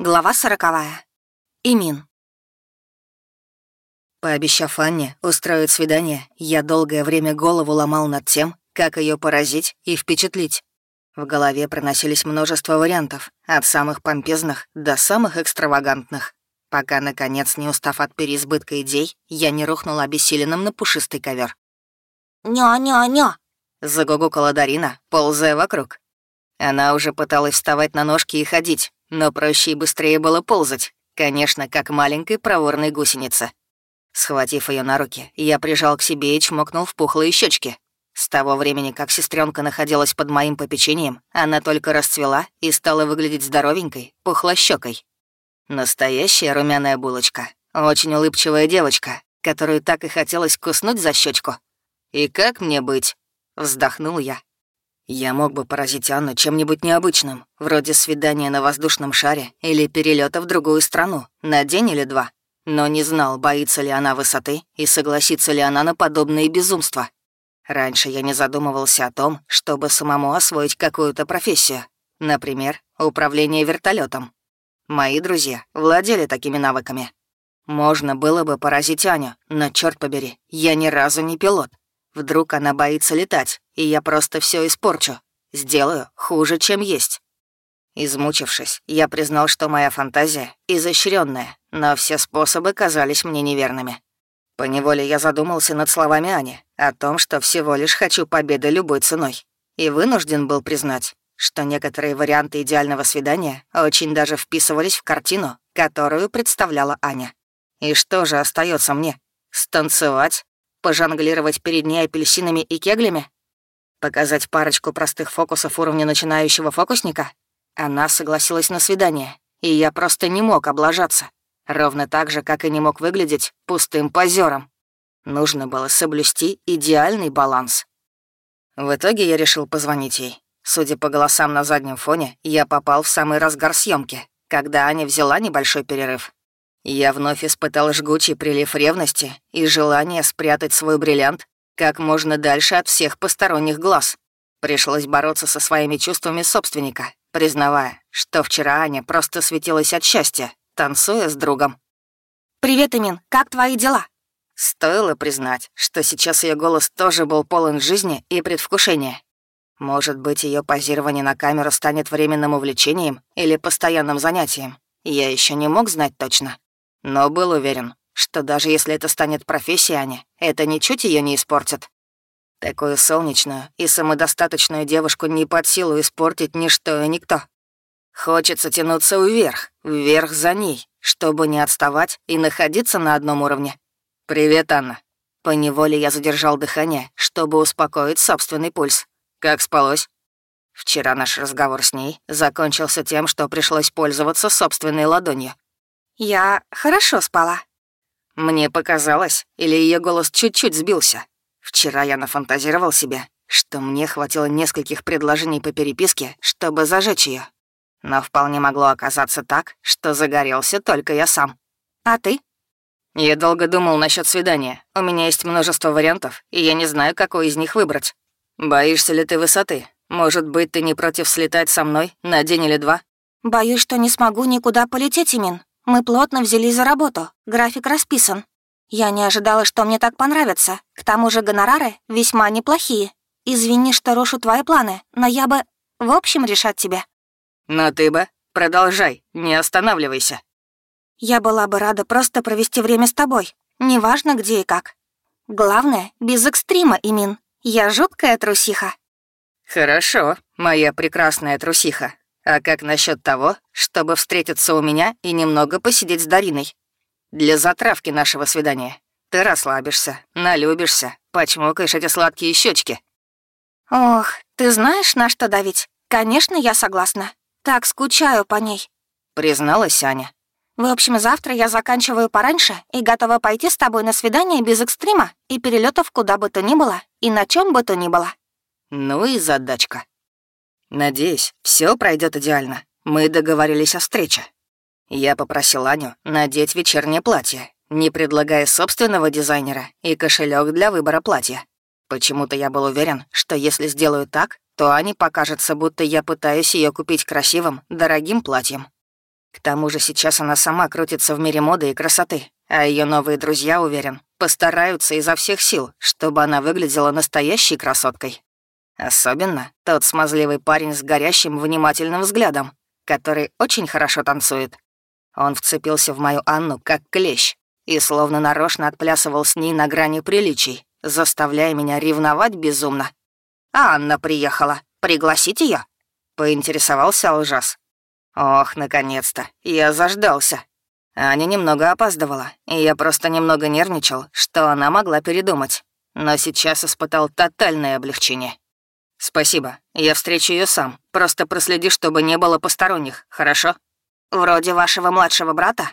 Глава сороковая. Имин. Пообещав Анне устроить свидание, я долгое время голову ломал над тем, как ее поразить и впечатлить. В голове проносились множество вариантов, от самых помпезных до самых экстравагантных, пока, наконец, не устав от переизбытка идей, я не рухнул обессиленным на пушистый ковер. «Ня-ня-ня!» — загугукала Дарина, ползая вокруг. Она уже пыталась вставать на ножки и ходить, но проще и быстрее было ползать, конечно, как маленькой проворной гусенице. Схватив ее на руки, я прижал к себе и чмокнул в пухлые щечки. С того времени, как сестренка находилась под моим попечением, она только расцвела и стала выглядеть здоровенькой, пухлощёкой. Настоящая румяная булочка, очень улыбчивая девочка, которую так и хотелось куснуть за щечку. «И как мне быть?» — вздохнул я. Я мог бы поразить Анну чем-нибудь необычным, вроде свидания на воздушном шаре или перелета в другую страну, на день или два. Но не знал, боится ли она высоты и согласится ли она на подобные безумства. Раньше я не задумывался о том, чтобы самому освоить какую-то профессию. Например, управление вертолетом. Мои друзья владели такими навыками. Можно было бы поразить Аню, но, черт побери, я ни разу не пилот. Вдруг она боится летать, и я просто все испорчу. Сделаю хуже, чем есть. Измучившись, я признал, что моя фантазия изощренная, но все способы казались мне неверными. Поневоле я задумался над словами Ани о том, что всего лишь хочу победы любой ценой, и вынужден был признать, что некоторые варианты идеального свидания очень даже вписывались в картину, которую представляла Аня. И что же остается мне? Станцевать? Пожонглировать перед ней апельсинами и кеглями? Показать парочку простых фокусов уровня начинающего фокусника? Она согласилась на свидание, и я просто не мог облажаться. Ровно так же, как и не мог выглядеть пустым позером. Нужно было соблюсти идеальный баланс. В итоге я решил позвонить ей. Судя по голосам на заднем фоне, я попал в самый разгар съемки, когда Аня взяла небольшой перерыв. Я вновь испытал жгучий прилив ревности и желание спрятать свой бриллиант как можно дальше от всех посторонних глаз. Пришлось бороться со своими чувствами собственника, признавая, что вчера Аня просто светилась от счастья, танцуя с другом. «Привет, Эмин, как твои дела?» Стоило признать, что сейчас ее голос тоже был полон жизни и предвкушения. Может быть, ее позирование на камеру станет временным увлечением или постоянным занятием. Я еще не мог знать точно. Но был уверен, что даже если это станет профессией Ани, это ничуть ее не испортит. Такую солнечную и самодостаточную девушку не под силу испортить ничто и никто. Хочется тянуться вверх, вверх за ней, чтобы не отставать и находиться на одном уровне. «Привет, Анна». Поневоле я задержал дыхание, чтобы успокоить собственный пульс. Как спалось? Вчера наш разговор с ней закончился тем, что пришлось пользоваться собственной ладонью. «Я хорошо спала», мне показалось, или ее голос чуть-чуть сбился. Вчера я нафантазировал себе, что мне хватило нескольких предложений по переписке, чтобы зажечь ее. Но вполне могло оказаться так, что загорелся только я сам. А ты? Я долго думал насчет свидания. У меня есть множество вариантов, и я не знаю, какой из них выбрать. Боишься ли ты высоты? Может быть, ты не против слетать со мной на день или два? Боюсь, что не смогу никуда полететь, Имин. Мы плотно взялись за работу, график расписан. Я не ожидала, что мне так понравится. К тому же гонорары весьма неплохие. Извини, что рушу твои планы, но я бы... В общем, решать тебе. Но ты бы... Продолжай, не останавливайся. Я была бы рада просто провести время с тобой. Неважно, где и как. Главное, без экстрима, Имин. Я жуткая трусиха. Хорошо, моя прекрасная трусиха. А как насчет того, чтобы встретиться у меня и немного посидеть с Дариной? Для затравки нашего свидания. Ты расслабишься, налюбишься, почмокаешь эти сладкие щечки. Ох, ты знаешь, на что давить? Конечно, я согласна. Так скучаю по ней. Призналась Аня. В общем, завтра я заканчиваю пораньше и готова пойти с тобой на свидание без экстрима и перелетов куда бы то ни было и на чем бы то ни было. Ну и задачка. Надеюсь, все пройдет идеально. Мы договорились о встрече. Я попросил Аню надеть вечернее платье, не предлагая собственного дизайнера и кошелек для выбора платья. Почему-то я был уверен, что если сделаю так, то Ане покажется, будто я пытаюсь ее купить красивым, дорогим платьем. К тому же сейчас она сама крутится в мире моды и красоты, а ее новые друзья, уверен, постараются изо всех сил, чтобы она выглядела настоящей красоткой. Особенно тот смазливый парень с горящим внимательным взглядом, который очень хорошо танцует. Он вцепился в мою Анну как клещ и словно нарочно отплясывал с ней на грани приличий, заставляя меня ревновать безумно. «Анна приехала. Пригласить ее? поинтересовался Алжас. Ох, наконец-то, я заждался. Аня немного опаздывала, и я просто немного нервничал, что она могла передумать. Но сейчас испытал тотальное облегчение. «Спасибо, я встречу ее сам. Просто проследи, чтобы не было посторонних, хорошо?» «Вроде вашего младшего брата?»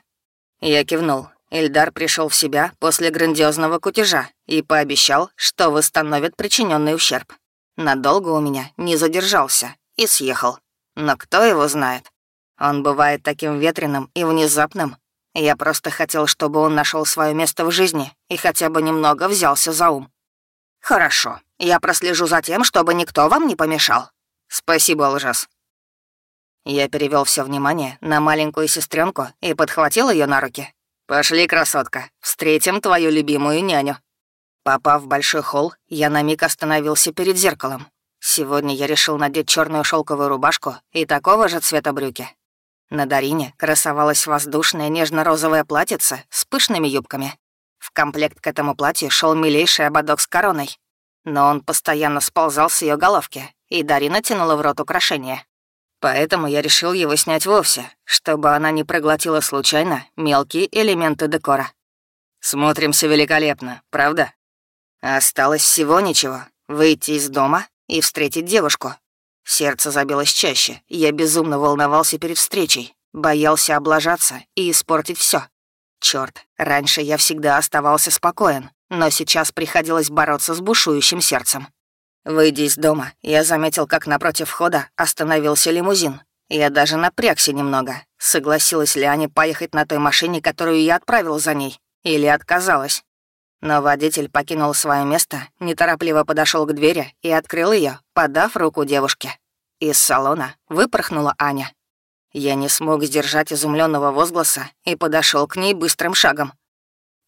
Я кивнул. Ильдар пришел в себя после грандиозного кутежа и пообещал, что восстановит причиненный ущерб. Надолго у меня не задержался и съехал. Но кто его знает? Он бывает таким ветреным и внезапным. Я просто хотел, чтобы он нашел свое место в жизни и хотя бы немного взялся за ум. «Хорошо, я прослежу за тем, чтобы никто вам не помешал». «Спасибо, лжас». Я перевел все внимание на маленькую сестренку и подхватил ее на руки. «Пошли, красотка, встретим твою любимую няню». Попав в большой холл, я на миг остановился перед зеркалом. Сегодня я решил надеть черную шелковую рубашку и такого же цвета брюки. На Дарине красовалась воздушная нежно-розовая платьице с пышными юбками. В комплект к этому платью шел милейший ободок с короной. Но он постоянно сползал с ее головки, и Дарина тянула в рот украшение. Поэтому я решил его снять вовсе, чтобы она не проглотила случайно мелкие элементы декора. Смотримся великолепно, правда? Осталось всего ничего — выйти из дома и встретить девушку. Сердце забилось чаще, я безумно волновался перед встречей, боялся облажаться и испортить все. Черт, раньше я всегда оставался спокоен, но сейчас приходилось бороться с бушующим сердцем. Выйдя из дома, я заметил, как напротив входа остановился лимузин. Я даже напрягся немного. Согласилась ли Аня поехать на той машине, которую я отправил за ней, или отказалась. Но водитель покинул свое место, неторопливо подошел к двери и открыл ее, подав руку девушке. Из салона выпорхнула Аня. Я не смог сдержать изумленного возгласа и подошел к ней быстрым шагом.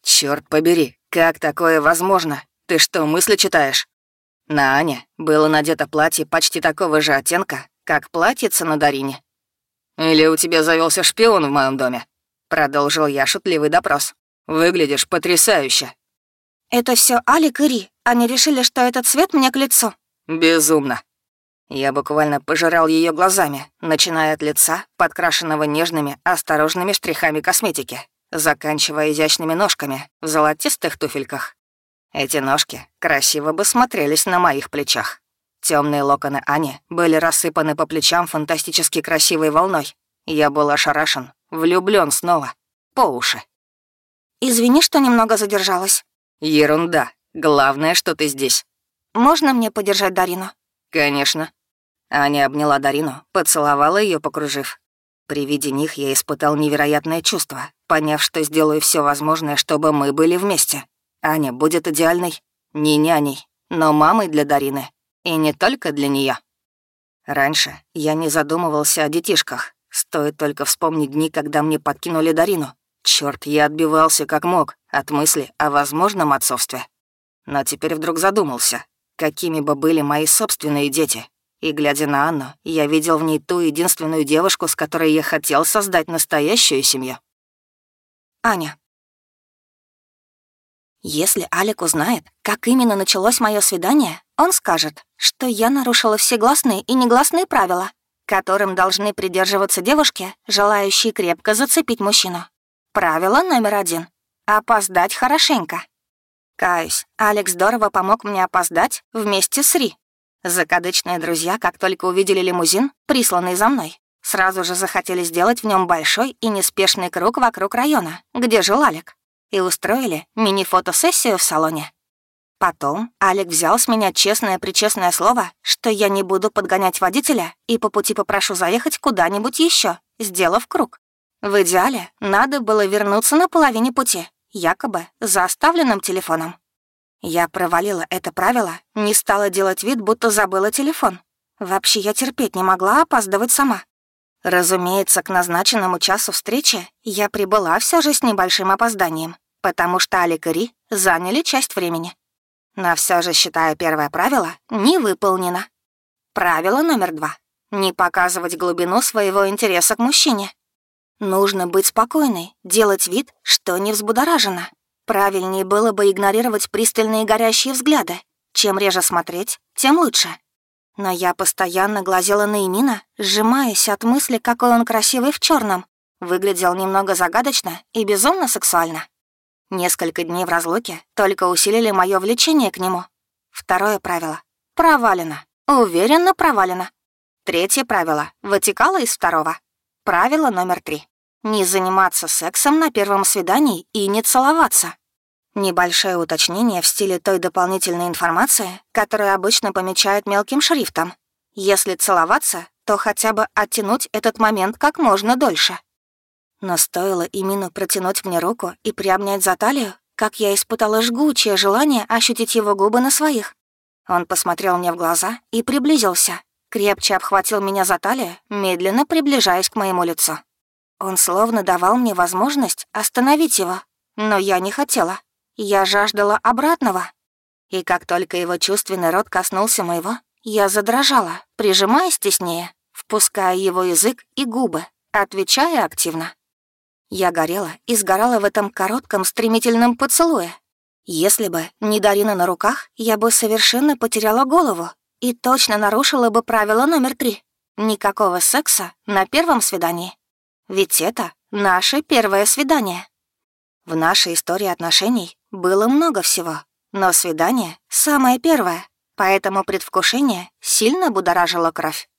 Черт побери, как такое возможно? Ты что, мысли читаешь? На Ане было надето платье почти такого же оттенка, как платьице на Дарине. «Или у тебя завелся шпион в моем доме?» Продолжил я шутливый допрос. «Выглядишь потрясающе». «Это все Алик и Ри. Они решили, что этот цвет мне к лицу». «Безумно». Я буквально пожирал ее глазами, начиная от лица, подкрашенного нежными, осторожными штрихами косметики, заканчивая изящными ножками в золотистых туфельках. Эти ножки красиво бы смотрелись на моих плечах. Темные локоны Ани были рассыпаны по плечам фантастически красивой волной. Я был ошарашен, влюблен снова, по уши. «Извини, что немного задержалась». «Ерунда. Главное, что ты здесь». «Можно мне подержать Дарину?» «Конечно». Аня обняла Дарину, поцеловала ее, покружив. При виде них я испытал невероятное чувство, поняв, что сделаю все возможное, чтобы мы были вместе. Аня будет идеальной не няней, но мамой для Дарины. И не только для нее. Раньше я не задумывался о детишках. Стоит только вспомнить дни, когда мне подкинули Дарину. Черт, я отбивался как мог от мысли о возможном отцовстве. Но теперь вдруг задумался, какими бы были мои собственные дети. И, глядя на Анну, я видел в ней ту единственную девушку, с которой я хотел создать настоящую семью. Аня. Если Алик узнает, как именно началось мое свидание, он скажет, что я нарушила все гласные и негласные правила, которым должны придерживаться девушки, желающие крепко зацепить мужчину. Правило номер один — опоздать хорошенько. Каюсь, Алекс здорово помог мне опоздать вместе с Ри. Закадычные друзья, как только увидели лимузин, присланный за мной, сразу же захотели сделать в нем большой и неспешный круг вокруг района, где жил Алик и устроили мини-фотосессию в салоне. Потом Алик взял с меня честное-причестное слово, что я не буду подгонять водителя и по пути попрошу заехать куда-нибудь еще, сделав круг. В идеале надо было вернуться на половине пути, якобы за оставленным телефоном. Я провалила это правило, не стала делать вид, будто забыла телефон. Вообще я терпеть не могла опаздывать сама. Разумеется, к назначенному часу встречи я прибыла все же с небольшим опозданием, потому что Алик и Ри заняли часть времени. Но все же, считаю, первое правило не выполнено. Правило номер два — не показывать глубину своего интереса к мужчине. Нужно быть спокойной, делать вид, что не взбудоражена. Правильнее было бы игнорировать пристальные горящие взгляды. Чем реже смотреть, тем лучше. Но я постоянно глазела на Эмина, сжимаясь от мысли, какой он красивый в черном. Выглядел немного загадочно и безумно сексуально. Несколько дней в разлуке только усилили мое влечение к нему. Второе правило — провалено. Уверенно провалено. Третье правило вытекало из второго. Правило номер три. Не заниматься сексом на первом свидании и не целоваться. Небольшое уточнение в стиле той дополнительной информации, которую обычно помечают мелким шрифтом. Если целоваться, то хотя бы оттянуть этот момент как можно дольше. Но стоило Имину протянуть мне руку и приобнять за талию, как я испытала жгучее желание ощутить его губы на своих. Он посмотрел мне в глаза и приблизился, крепче обхватил меня за талию, медленно приближаясь к моему лицу. Он словно давал мне возможность остановить его, но я не хотела. Я жаждала обратного. И как только его чувственный рот коснулся моего, я задрожала, прижимаясь теснее, впуская его язык и губы, отвечая активно. Я горела и сгорала в этом коротком стремительном поцелуе. Если бы не Дарина на руках, я бы совершенно потеряла голову и точно нарушила бы правило номер три. Никакого секса на первом свидании. Ведь это наше первое свидание. В нашей истории отношений было много всего, но свидание — самое первое, поэтому предвкушение сильно будоражило кровь.